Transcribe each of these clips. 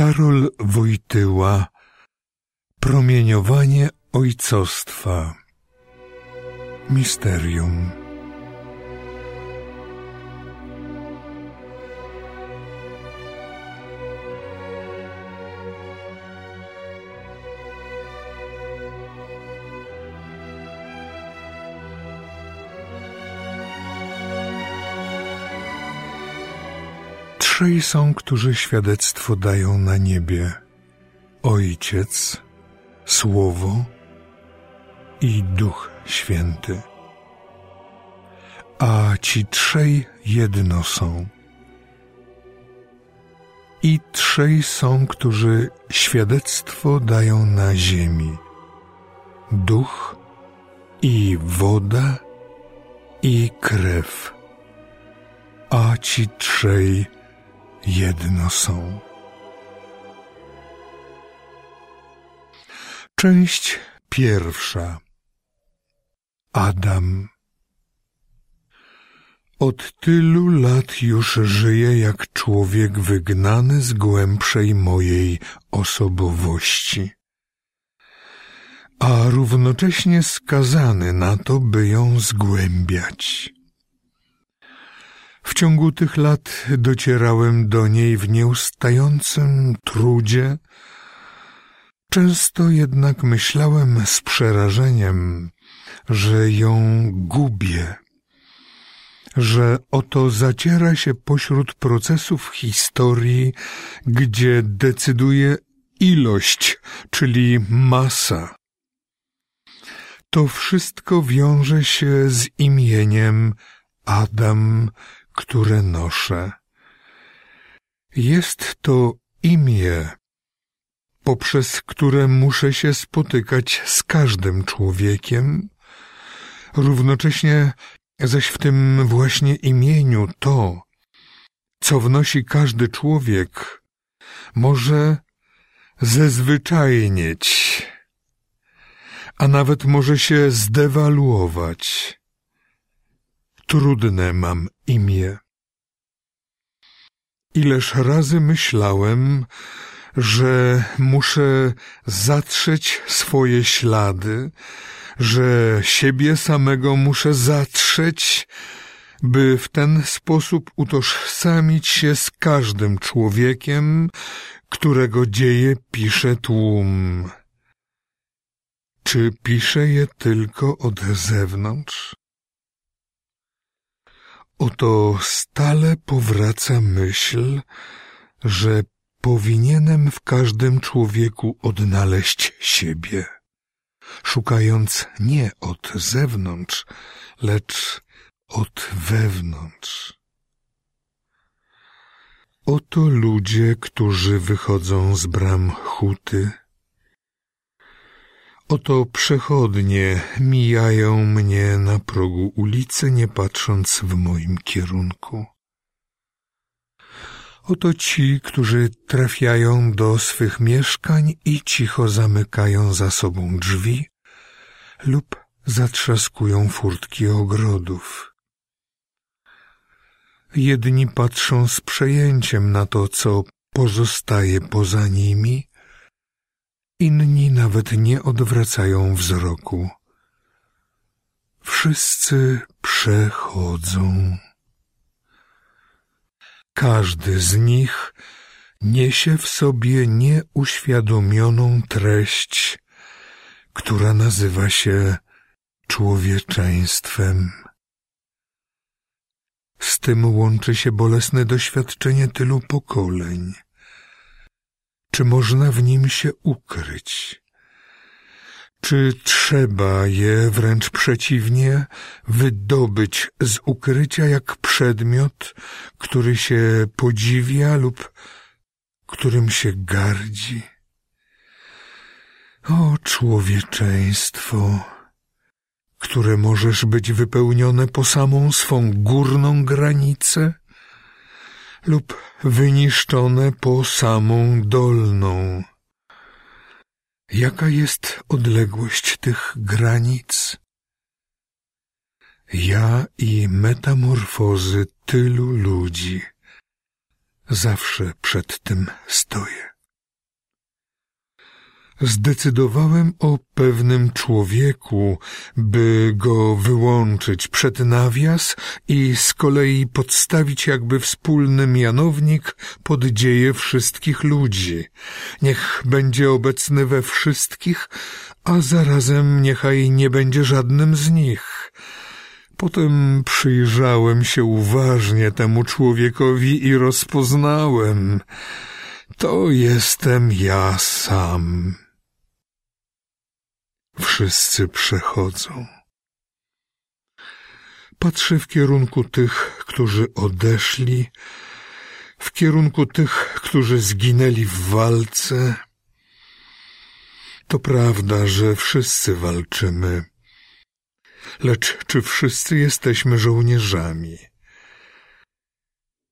Karol Wojtyła Promieniowanie ojcostwa. Misterium Trzej są, którzy świadectwo dają na niebie: Ojciec, Słowo i Duch Święty. A ci trzej jedno są. I trzej są, którzy świadectwo dają na ziemi: Duch i woda i krew. A ci trzej jedno są. Część pierwsza. Adam. Od tylu lat już żyję jak człowiek wygnany z głębszej mojej osobowości, a równocześnie skazany na to, by ją zgłębiać. W ciągu tych lat docierałem do niej w nieustającym trudzie. Często jednak myślałem z przerażeniem, że ją gubię, że oto zaciera się pośród procesów historii, gdzie decyduje ilość, czyli masa. To wszystko wiąże się z imieniem Adam które noszę. Jest to imię, poprzez które muszę się spotykać z każdym człowiekiem, równocześnie zaś w tym właśnie imieniu to, co wnosi każdy człowiek, może zezwyczajnieć, a nawet może się zdewaluować trudne mam imię. Ileż razy myślałem, że muszę zatrzeć swoje ślady, że siebie samego muszę zatrzeć, by w ten sposób utożsamić się z każdym człowiekiem, którego dzieje pisze tłum. Czy pisze je tylko od zewnątrz? Oto stale powraca myśl, że powinienem w każdym człowieku odnaleźć siebie, szukając nie od zewnątrz, lecz od wewnątrz. Oto ludzie, którzy wychodzą z bram huty, Oto przechodnie mijają mnie na progu ulicy, nie patrząc w moim kierunku. Oto ci, którzy trafiają do swych mieszkań i cicho zamykają za sobą drzwi lub zatrzaskują furtki ogrodów. Jedni patrzą z przejęciem na to, co pozostaje poza nimi, Inni nawet nie odwracają wzroku. Wszyscy przechodzą. Każdy z nich niesie w sobie nieuświadomioną treść, która nazywa się człowieczeństwem. Z tym łączy się bolesne doświadczenie tylu pokoleń – czy można w nim się ukryć? Czy trzeba je wręcz przeciwnie wydobyć z ukrycia jak przedmiot, który się podziwia lub którym się gardzi? O człowieczeństwo, które możesz być wypełnione po samą swą górną granicę, lub wyniszczone po samą dolną. Jaka jest odległość tych granic? Ja i metamorfozy tylu ludzi zawsze przed tym stoję. Zdecydowałem o pewnym człowieku, by go wyłączyć przed nawias i z kolei podstawić jakby wspólny mianownik pod dzieje wszystkich ludzi. Niech będzie obecny we wszystkich, a zarazem niechaj nie będzie żadnym z nich. Potem przyjrzałem się uważnie temu człowiekowi i rozpoznałem. To jestem ja sam. Wszyscy przechodzą. Patrzę w kierunku tych, którzy odeszli, w kierunku tych, którzy zginęli w walce. To prawda, że wszyscy walczymy, lecz czy wszyscy jesteśmy żołnierzami?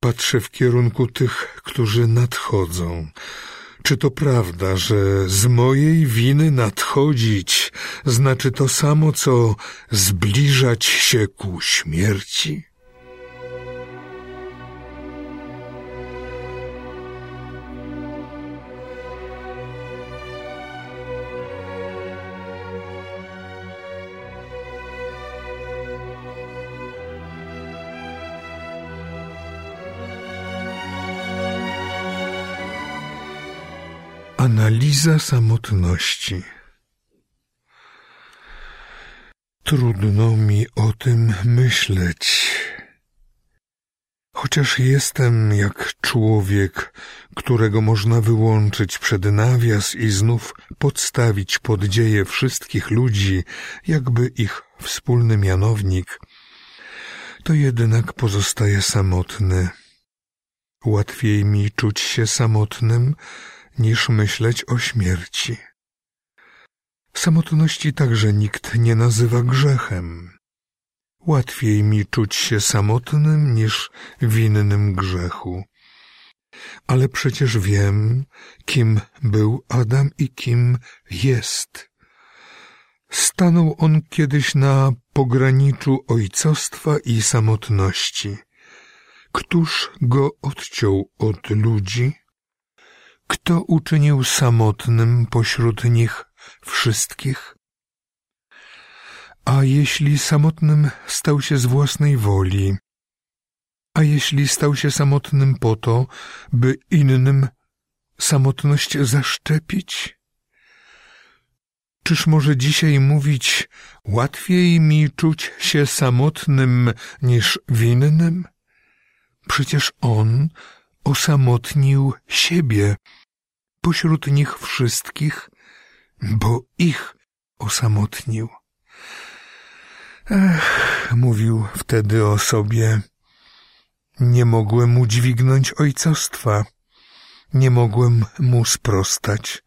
Patrzę w kierunku tych, którzy nadchodzą, czy to prawda, że z mojej winy nadchodzić znaczy to samo, co zbliżać się ku śmierci? Analiza samotności. Trudno mi o tym myśleć. Chociaż jestem jak człowiek, którego można wyłączyć przed nawias i znów podstawić pod dzieje wszystkich ludzi, jakby ich wspólny mianownik, to jednak pozostaje samotny. Łatwiej mi czuć się samotnym, niż myśleć o śmierci. Samotności także nikt nie nazywa grzechem. Łatwiej mi czuć się samotnym niż winnym grzechu. Ale przecież wiem, kim był Adam i kim jest. Stanął on kiedyś na pograniczu ojcostwa i samotności. Któż go odciął od ludzi? Kto uczynił samotnym pośród nich wszystkich? A jeśli samotnym stał się z własnej woli, a jeśli stał się samotnym po to, by innym samotność zaszczepić? Czyż może dzisiaj mówić, łatwiej mi czuć się samotnym niż winnym? Przecież on osamotnił siebie pośród nich wszystkich, bo ich osamotnił. Ech, mówił wtedy o sobie, nie mogłem udźwignąć ojcostwa, nie mogłem mu sprostać.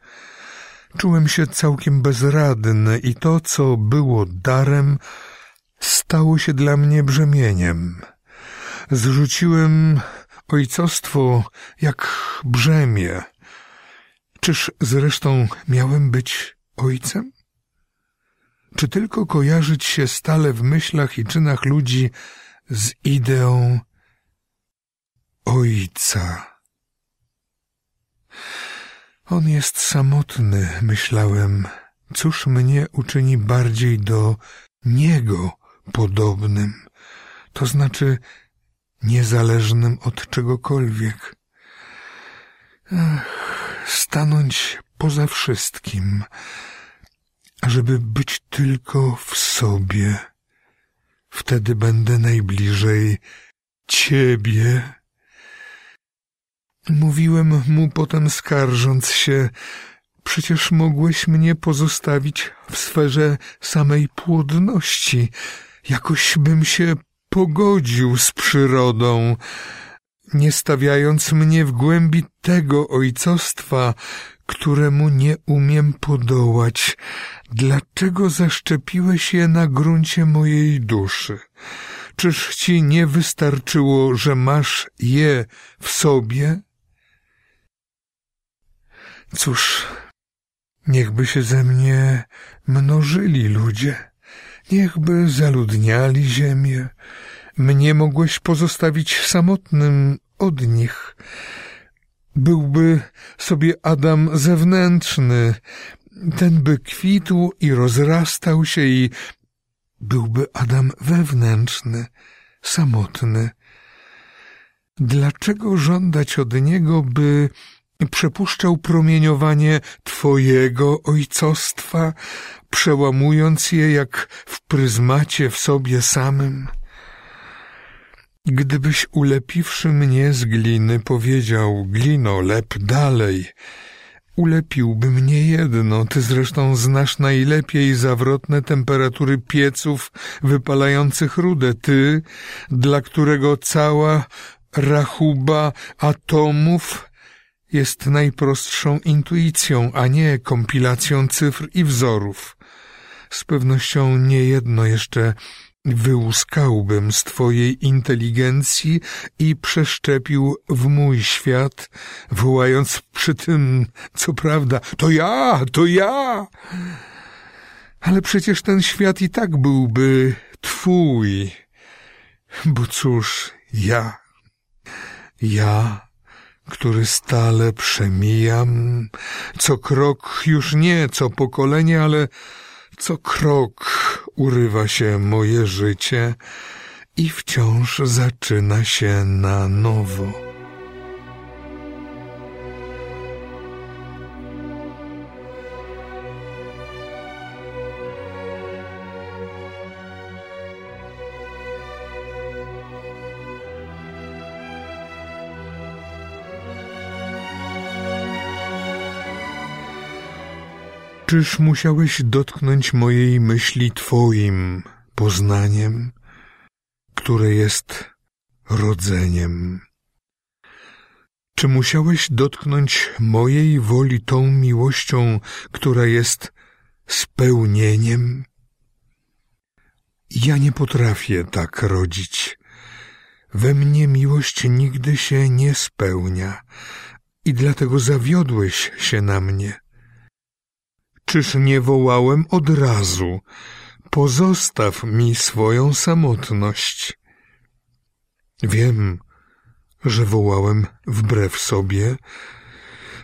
Czułem się całkiem bezradny i to, co było darem, stało się dla mnie brzemieniem. Zrzuciłem ojcostwo jak brzemię. Czyż zresztą miałem być ojcem? Czy tylko kojarzyć się stale w myślach i czynach ludzi z ideą ojca? On jest samotny, myślałem. Cóż mnie uczyni bardziej do niego podobnym? To znaczy niezależnym od czegokolwiek. Ach, stanąć poza wszystkim, żeby być tylko w sobie. Wtedy będę najbliżej ciebie. Mówiłem mu potem skarżąc się, przecież mogłeś mnie pozostawić w sferze samej płodności. Jakoś bym się pogodził z przyrodą, nie stawiając mnie w głębi tego ojcostwa, któremu nie umiem podołać. Dlaczego zaszczepiłeś je na gruncie mojej duszy? Czyż ci nie wystarczyło, że masz je w sobie? Cóż, niechby się ze mnie mnożyli ludzie, niechby zaludniali ziemię, mnie mogłeś pozostawić samotnym od nich. Byłby sobie Adam zewnętrzny, ten by kwitł i rozrastał się i byłby Adam wewnętrzny, samotny. Dlaczego żądać od niego, by przepuszczał promieniowanie Twojego ojcostwa, przełamując je jak w pryzmacie w sobie samym? Gdybyś ulepiwszy mnie z gliny powiedział, glino, lep dalej, ulepiłby mnie jedno, ty zresztą znasz najlepiej zawrotne temperatury pieców wypalających rudę, ty, dla którego cała rachuba atomów jest najprostszą intuicją, a nie kompilacją cyfr i wzorów. Z pewnością niejedno jeszcze wyłuskałbym z twojej inteligencji i przeszczepił w mój świat, wołając przy tym, co prawda, to ja, to ja. Ale przecież ten świat i tak byłby twój, bo cóż, ja, ja, który stale przemijam, co krok już nie co pokolenie, ale co krok urywa się moje życie i wciąż zaczyna się na nowo. Czyż musiałeś dotknąć mojej myśli Twoim poznaniem, które jest rodzeniem? Czy musiałeś dotknąć mojej woli tą miłością, która jest spełnieniem? Ja nie potrafię tak rodzić. We mnie miłość nigdy się nie spełnia i dlatego zawiodłeś się na mnie. Czyż nie wołałem od razu? Pozostaw mi swoją samotność. Wiem, że wołałem wbrew sobie,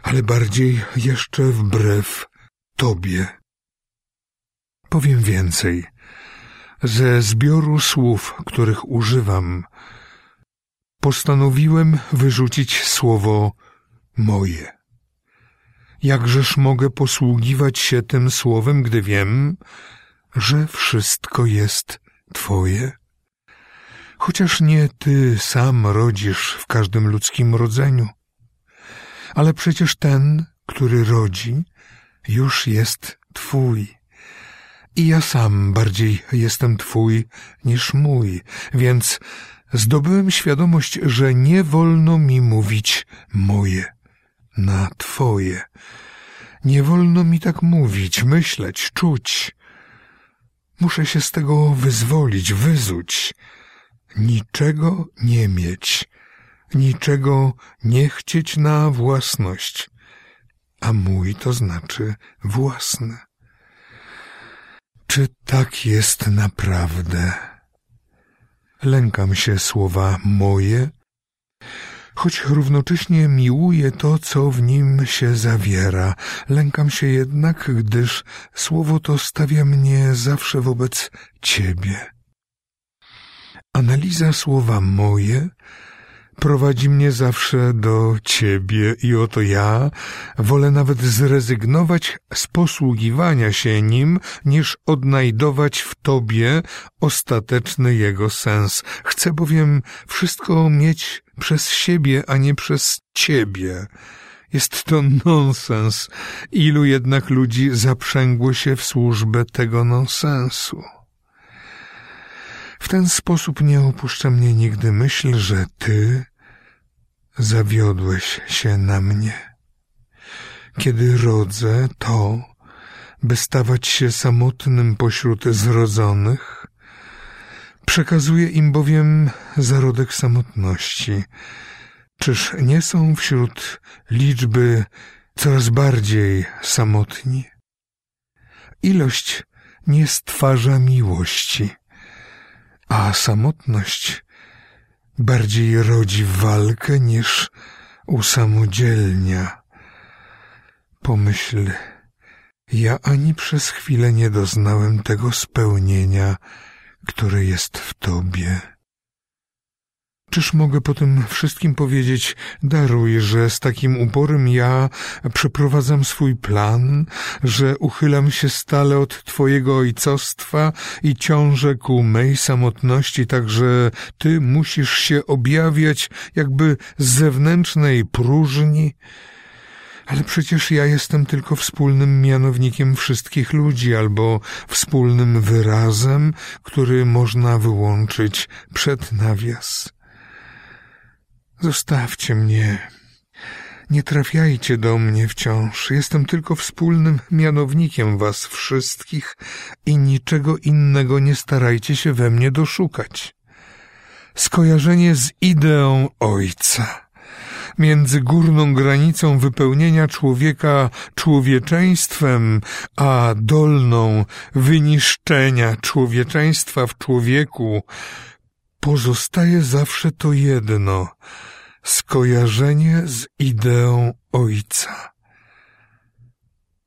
ale bardziej jeszcze wbrew Tobie. Powiem więcej. Ze zbioru słów, których używam, postanowiłem wyrzucić słowo moje. Jakżeż mogę posługiwać się tym słowem, gdy wiem, że wszystko jest Twoje? Chociaż nie Ty sam rodzisz w każdym ludzkim rodzeniu, ale przecież ten, który rodzi, już jest Twój. I ja sam bardziej jestem Twój niż mój, więc zdobyłem świadomość, że nie wolno mi mówić moje na Twoje. Nie wolno mi tak mówić, myśleć, czuć. Muszę się z tego wyzwolić, wyzuć. Niczego nie mieć, niczego nie chcieć na własność, a mój to znaczy własne. Czy tak jest naprawdę? Lękam się słowa moje, choć równocześnie miłuję to, co w nim się zawiera. Lękam się jednak, gdyż słowo to stawia mnie zawsze wobec Ciebie. Analiza słowa moje prowadzi mnie zawsze do Ciebie i oto ja wolę nawet zrezygnować z posługiwania się nim, niż odnajdować w Tobie ostateczny jego sens. Chcę bowiem wszystko mieć przez siebie, a nie przez Ciebie. Jest to nonsens. Ilu jednak ludzi zaprzęgło się w służbę tego nonsensu? W ten sposób nie opuszcza mnie nigdy myśl, że Ty zawiodłeś się na mnie. Kiedy rodzę to, by stawać się samotnym pośród zrodzonych, przekazuję im bowiem zarodek samotności. Czyż nie są wśród liczby coraz bardziej samotni? Ilość nie stwarza miłości, a samotność bardziej rodzi walkę niż usamodzielnia. Pomyśl, ja ani przez chwilę nie doznałem tego spełnienia, które jest w Tobie. Czyż mogę po tym wszystkim powiedzieć, daruj, że z takim uporem ja przeprowadzam swój plan, że uchylam się stale od Twojego ojcostwa i ciążę ku mej samotności, tak że Ty musisz się objawiać jakby z zewnętrznej próżni? Ale przecież ja jestem tylko wspólnym mianownikiem wszystkich ludzi albo wspólnym wyrazem, który można wyłączyć przed nawias. Zostawcie mnie. Nie trafiajcie do mnie wciąż. Jestem tylko wspólnym mianownikiem was wszystkich i niczego innego nie starajcie się we mnie doszukać. Skojarzenie z ideą Ojca między górną granicą wypełnienia człowieka człowieczeństwem, a dolną wyniszczenia człowieczeństwa w człowieku, pozostaje zawsze to jedno skojarzenie z ideą Ojca.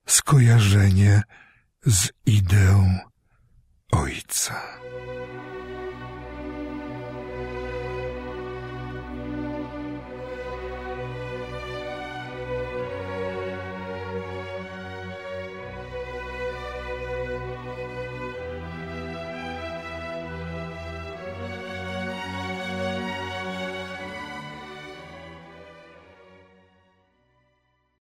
Skojarzenie z ideą Ojca.